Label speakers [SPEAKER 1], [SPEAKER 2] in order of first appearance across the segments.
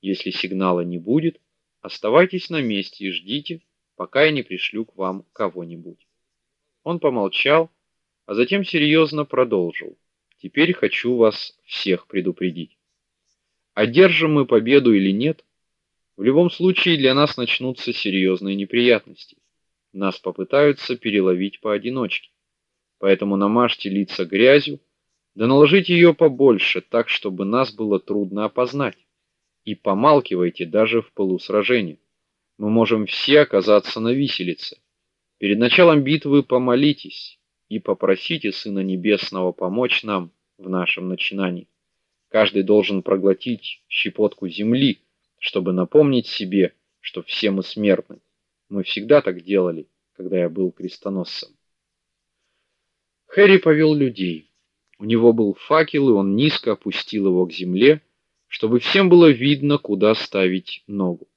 [SPEAKER 1] Если сигнала не будет, оставайтесь на месте и ждите, пока я не пришлю к вам кого-нибудь. Он помолчал, а затем серьезно продолжил: "Теперь хочу вас всех предупредить. Одержим мы победу или нет, в любом случае для нас начнутся серьезные неприятности. Нас попытаются переловить поодиночке. Поэтому намажьте лица грязью, да наложите ее побольше, так чтобы нас было трудно опознать. И помалкивайте даже в полусражении. Мы можем все оказаться на виселице. Перед началом битвы помолитесь и попросите Сына Небесного помочь нам в нашем начинании. Каждый должен проглотить щепотку земли, чтобы напомнить себе, что все мы смертны. Мы всегда так делали, когда я был крестоносцем. Хэри повел людей. У него был факел, и он низко опустил его к земле, чтобы всем было видно, куда ставить ногу.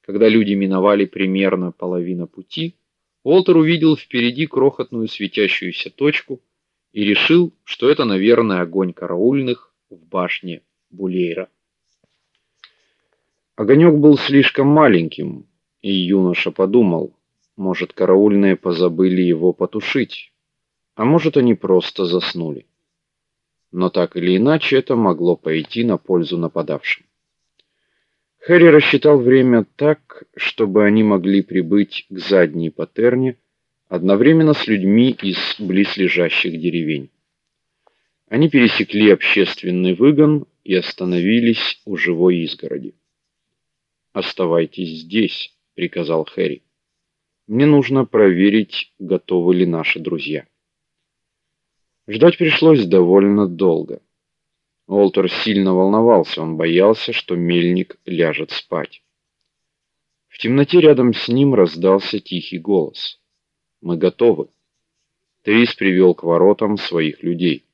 [SPEAKER 1] Когда люди миновали примерно половину пути, Уолтер увидел впереди крохотную светящуюся точку и решил, что это, наверное, огонь караульных в башне Булейра. Огонек был слишком маленьким, и юноша подумал, может, караульные позабыли его потушить, а может, они просто заснули но так или иначе это могло пойти на пользу нападавшим. Хэри рассчитал время так, чтобы они могли прибыть к задней патерне одновременно с людьми из близлежащих деревень. Они пересекли общественный выгон и остановились у живой изгороди. "Оставайтесь здесь", приказал Хэри. "Мне нужно проверить, готовы ли наши друзья". Ждать пришлось довольно долго. Олтер сильно волновался, он боялся, что мельник ляжет спать. В темноте рядом с ним раздался тихий голос. Мы готовы. Трис привел к воротам своих людей.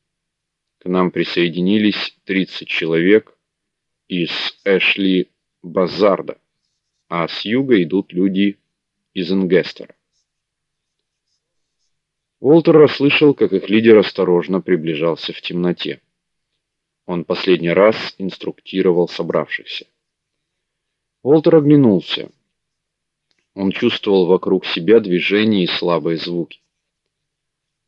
[SPEAKER 1] К нам присоединились 30 человек из Эшли Базарда, а с юга идут люди из Ингестера. Уолтер расслышал, как их лидер осторожно приближался в темноте. Он последний раз инструктировал собравшихся. Уолтер оглянулся. Он чувствовал вокруг себя движения и слабые звуки.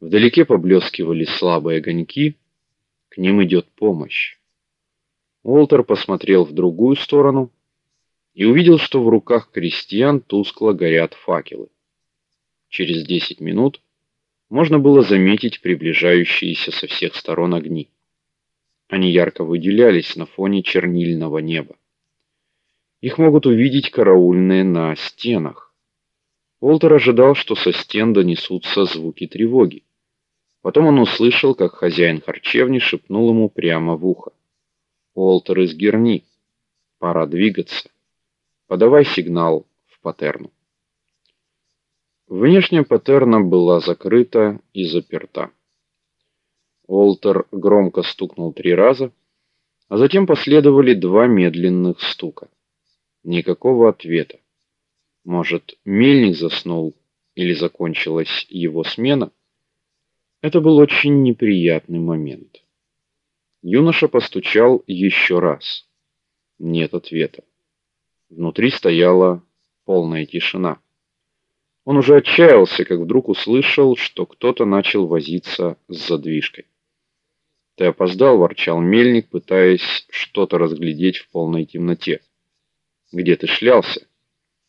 [SPEAKER 1] Вдалеке поблескивали слабые огоньки, к ним идет помощь. Уолтер посмотрел в другую сторону и увидел, что в руках крестьян тускло горят факелы. Через десять минут можно было заметить приближающиеся со всех сторон огни. Они ярко выделялись на фоне чернильного неба. Их могут увидеть караульные на стенах. Уолтер ожидал, что со стен донесутся звуки тревоги. Потом он услышал, как хозяин харчевни шепнул ему прямо в ухо: "Уолтер из Герни, пора двигаться. Подавай сигнал в патерну". Внешняя патерна была закрыта и заперта. Олтер громко стукнул три раза, а затем последовали два медленных стука. Никакого ответа. Может, мельник заснул или закончилась его смена? Это был очень неприятный момент. Юноша постучал еще раз. Нет ответа. Внутри стояла полная тишина. Он уже отчаялся, как вдруг услышал, что кто-то начал возиться с задвижкой. "Ты опоздал", ворчал мельник, пытаясь что-то разглядеть в полной темноте. "Где ты шлялся?